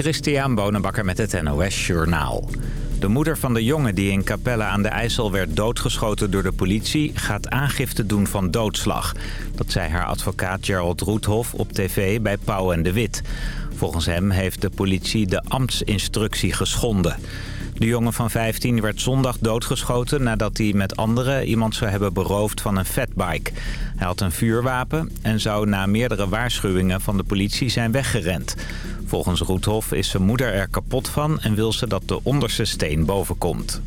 Christian Bonenbakker met het NOS Journaal. De moeder van de jongen die in Capelle aan de IJssel werd doodgeschoten door de politie... gaat aangifte doen van doodslag. Dat zei haar advocaat Gerald Roethoff op tv bij Pauw en de Wit. Volgens hem heeft de politie de ambtsinstructie geschonden. De jongen van 15 werd zondag doodgeschoten nadat hij met anderen iemand zou hebben beroofd van een fatbike. Hij had een vuurwapen en zou na meerdere waarschuwingen van de politie zijn weggerend. Volgens Roethoff is zijn moeder er kapot van en wil ze dat de onderste steen bovenkomt.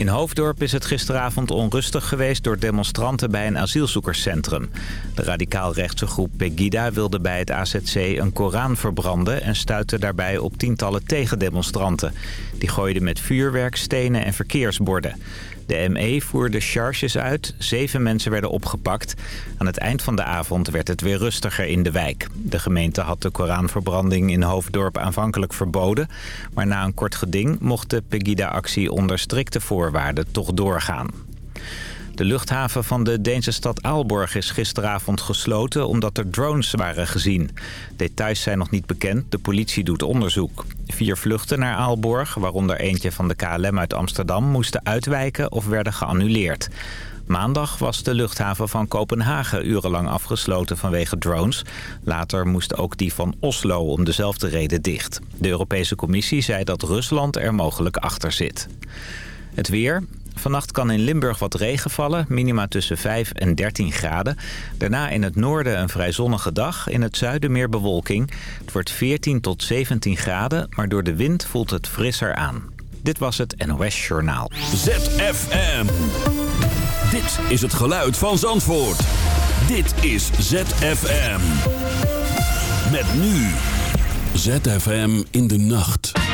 In Hoofddorp is het gisteravond onrustig geweest door demonstranten bij een asielzoekerscentrum. De radicaal-rechtse groep Pegida wilde bij het AZC een Koran verbranden... en stuitte daarbij op tientallen tegendemonstranten. Die gooiden met vuurwerk, stenen en verkeersborden. De ME voerde charges uit. Zeven mensen werden opgepakt. Aan het eind van de avond werd het weer rustiger in de wijk. De gemeente had de Koranverbranding in Hoofddorp aanvankelijk verboden. Maar na een kort geding mocht de Pegida-actie onder strikte voorwaarden toch doorgaan. De luchthaven van de Deense stad Aalborg is gisteravond gesloten omdat er drones waren gezien. Details zijn nog niet bekend, de politie doet onderzoek. Vier vluchten naar Aalborg, waaronder eentje van de KLM uit Amsterdam, moesten uitwijken of werden geannuleerd. Maandag was de luchthaven van Kopenhagen urenlang afgesloten vanwege drones. Later moest ook die van Oslo om dezelfde reden dicht. De Europese Commissie zei dat Rusland er mogelijk achter zit. Het weer. Vannacht kan in Limburg wat regen vallen, minima tussen 5 en 13 graden. Daarna in het noorden een vrij zonnige dag, in het zuiden meer bewolking. Het wordt 14 tot 17 graden, maar door de wind voelt het frisser aan. Dit was het NOS Journaal. ZFM. Dit is het geluid van Zandvoort. Dit is ZFM. Met nu. ZFM in de nacht.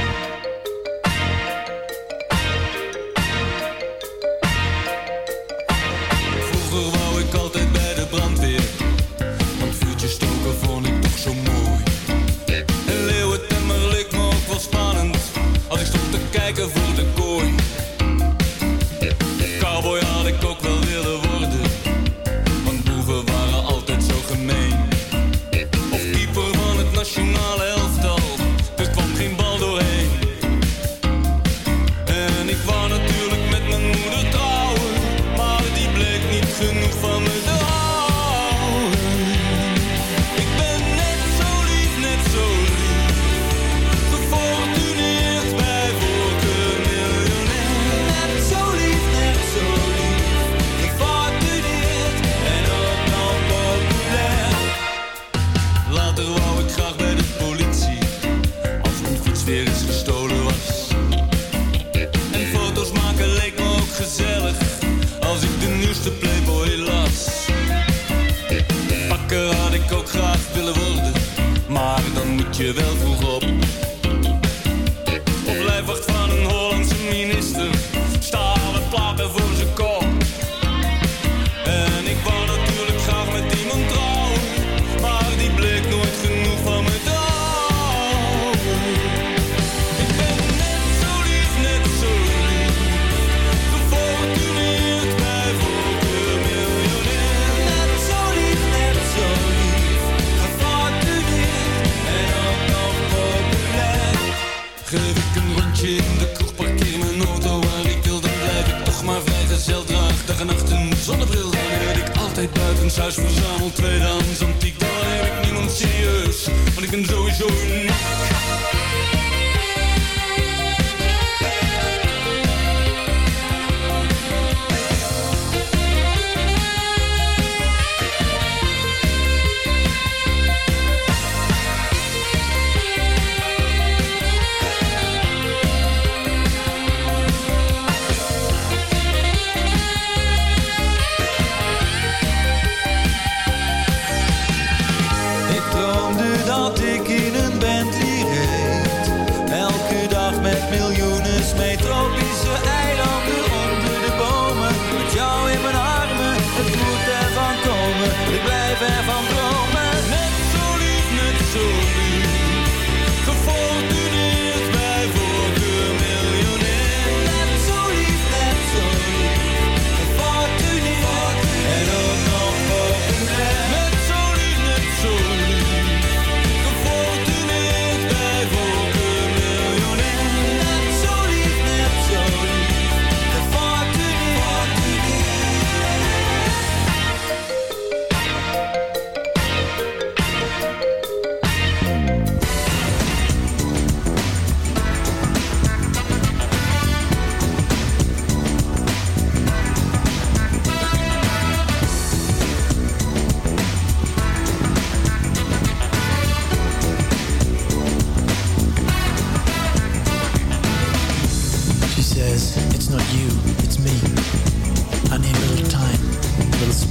Altijd buitenshuis verzameld. Tweedehands antiek, dan heb ik niemand serieus, want ik ben sowieso uniek.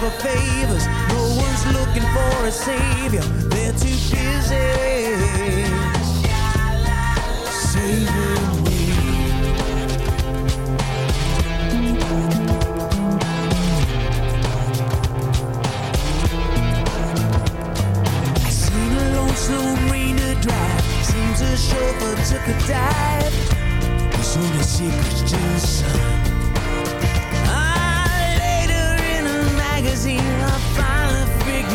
for favors. No one's looking for a savior. They're too busy saving me. I seen a lonesome rainer drive. Seems a chauffeur took a dive. There's only secrets to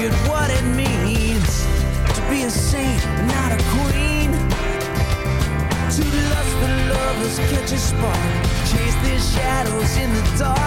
figured what it means to be a saint, but not a queen. Two lustful lovers catch a spark, chase their shadows in the dark.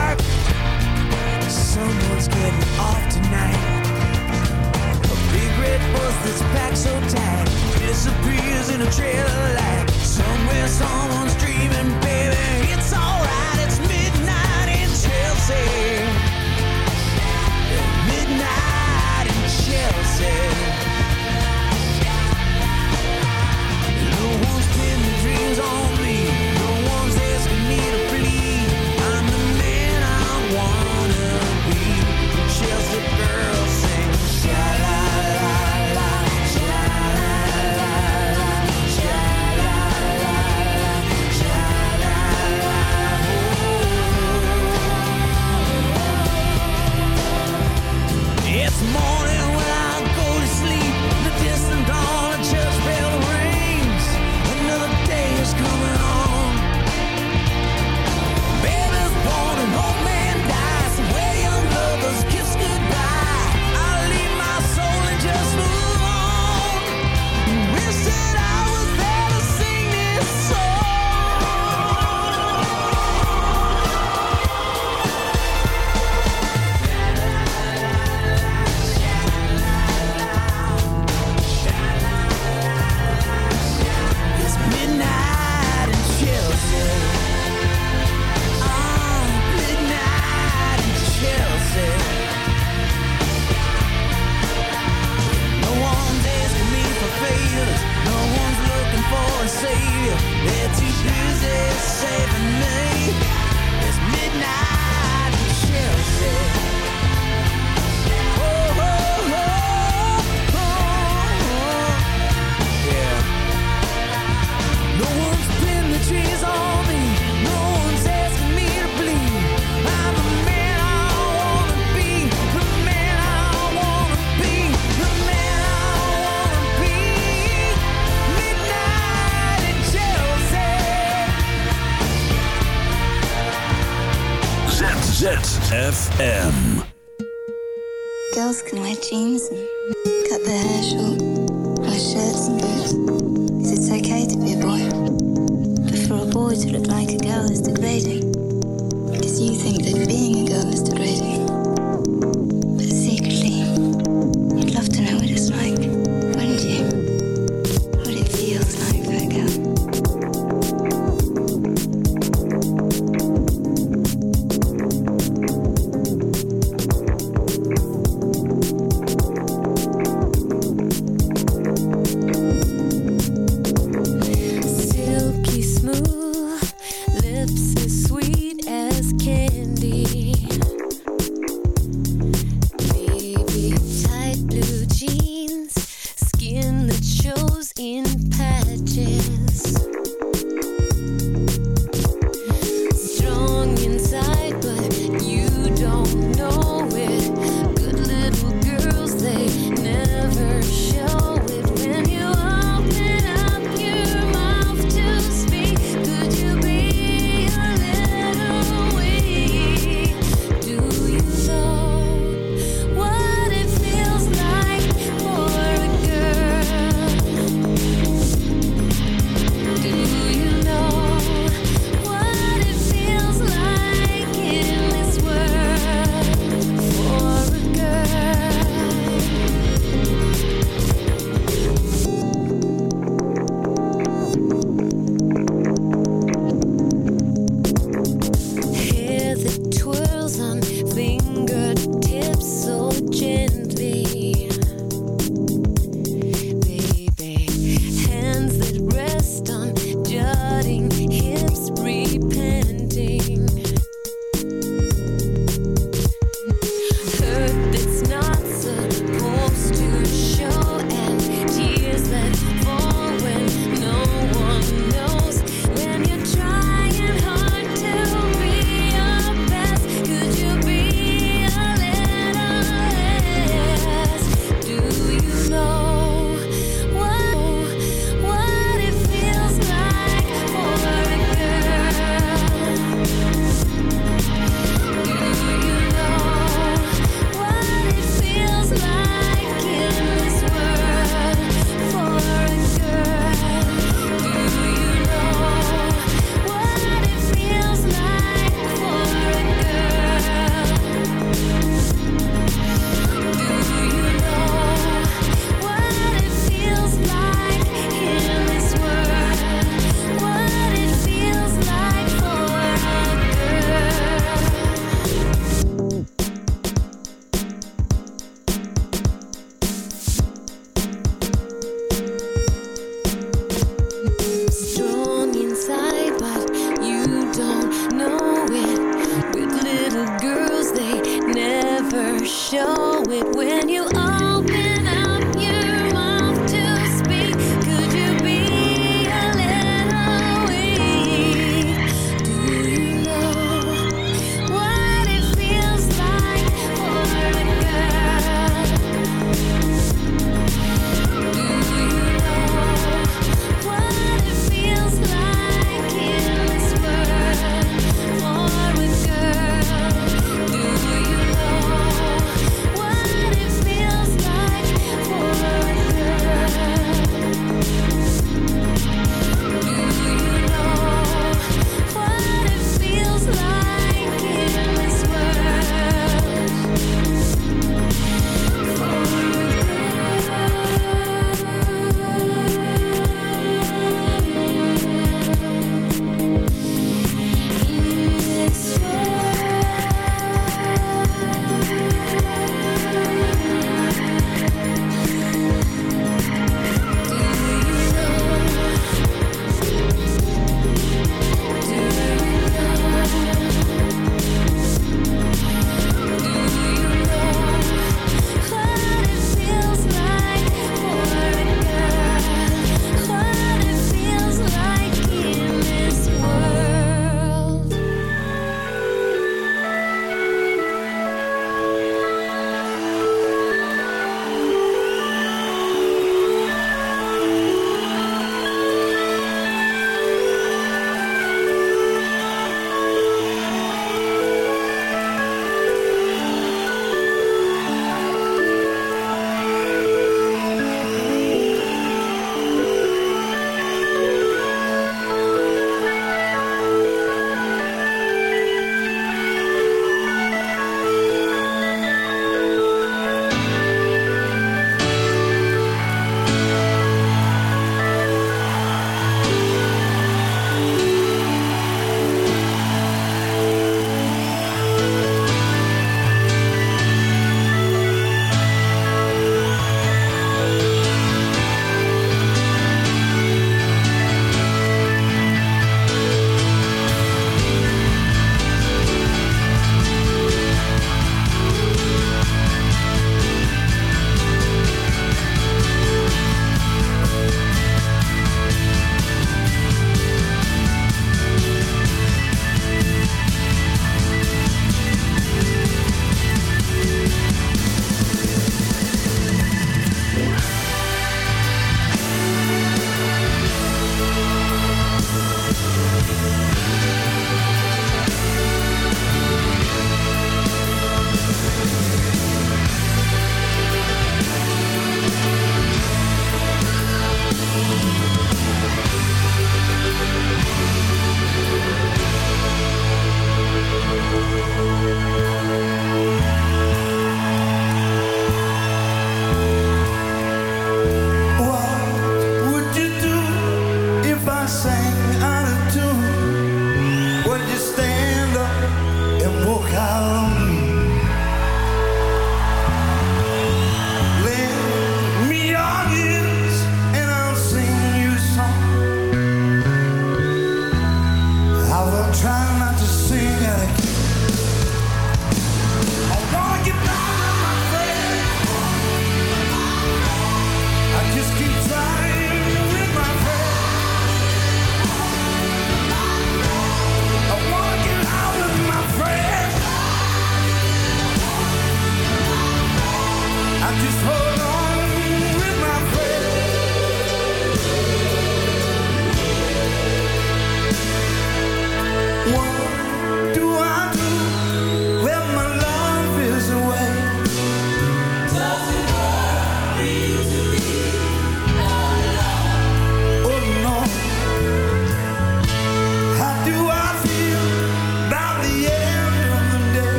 Girls can wear jeans and cut their hair short, wear shirts and boots. 'Cause it's okay to be a boy. But for a boy to look like a girl is degrading.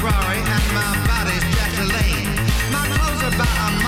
Ferrari and my body's Jack Lane. My clothes are by a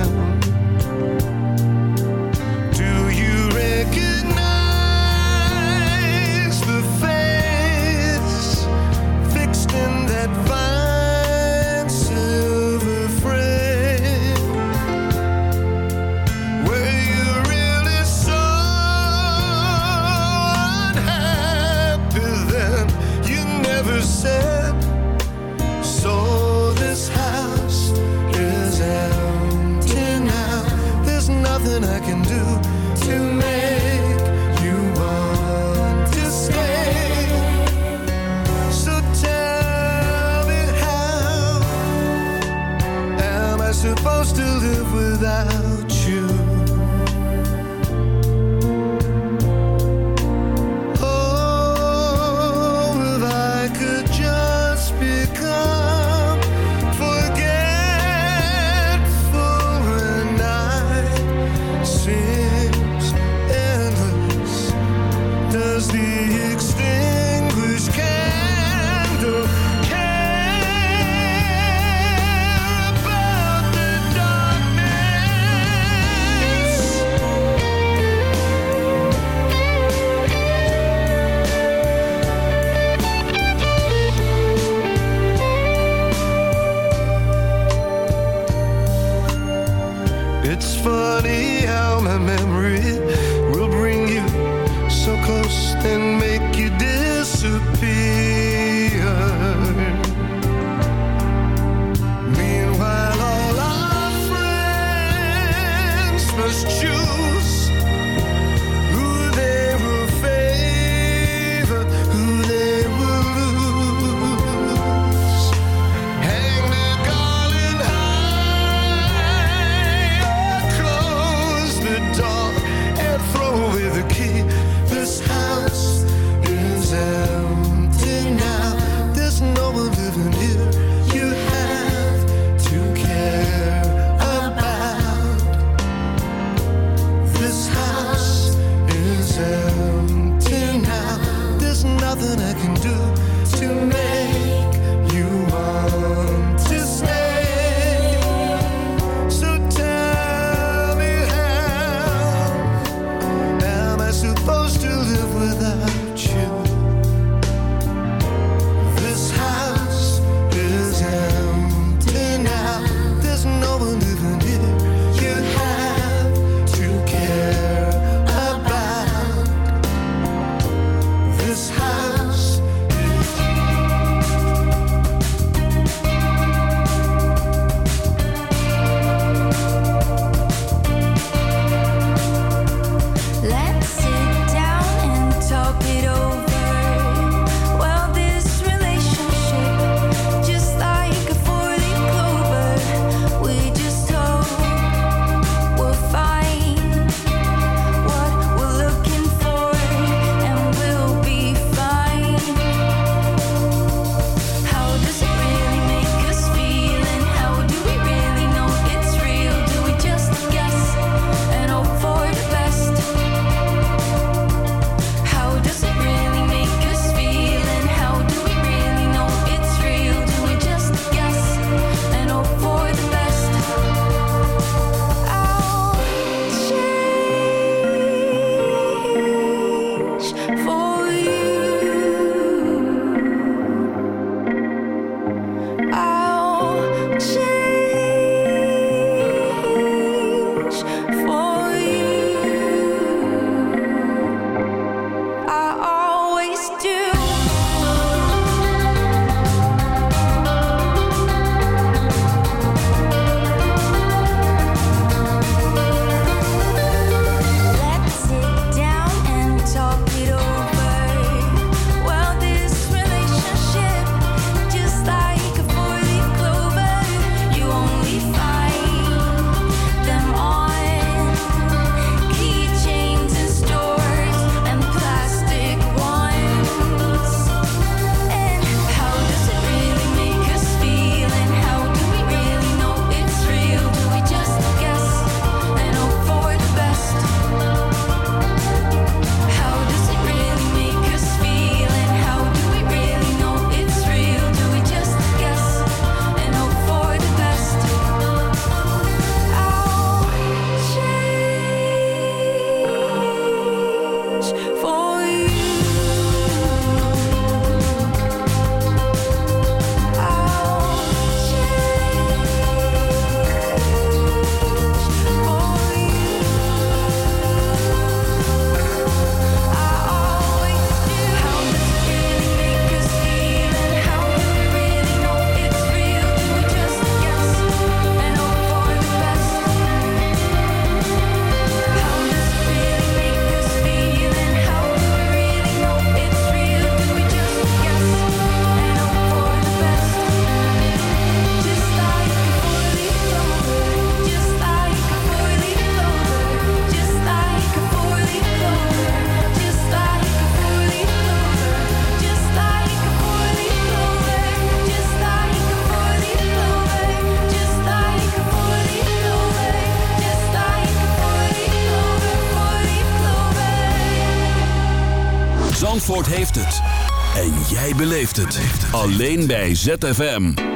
Alleen bij ZFM.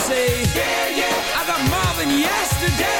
say, yeah, yeah, I got more than yesterday.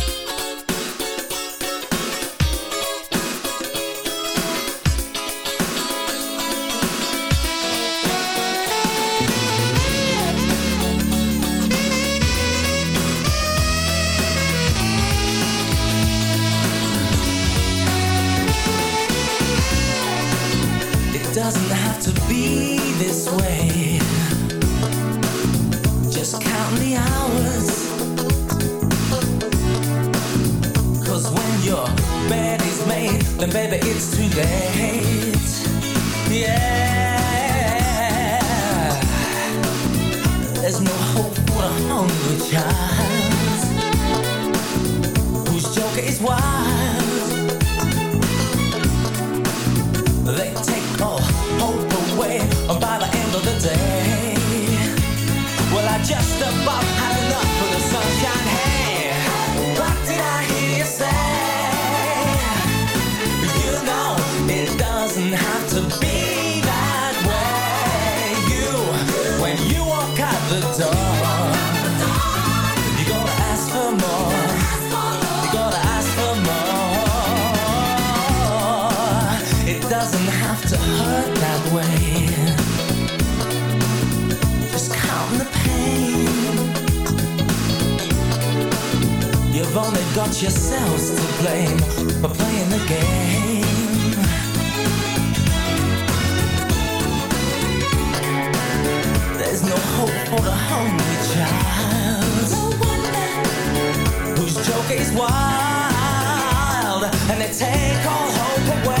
bed is made, then baby it's too late. Yeah. There's no hope for a hungry child whose joker is wild. They take all hope away by the end of the day. Well, I just about hurt that way. Just count the pain. You've only got yourselves to blame for playing the game. There's no hope for the hungry child. Whose joke is wild and they take all hope away.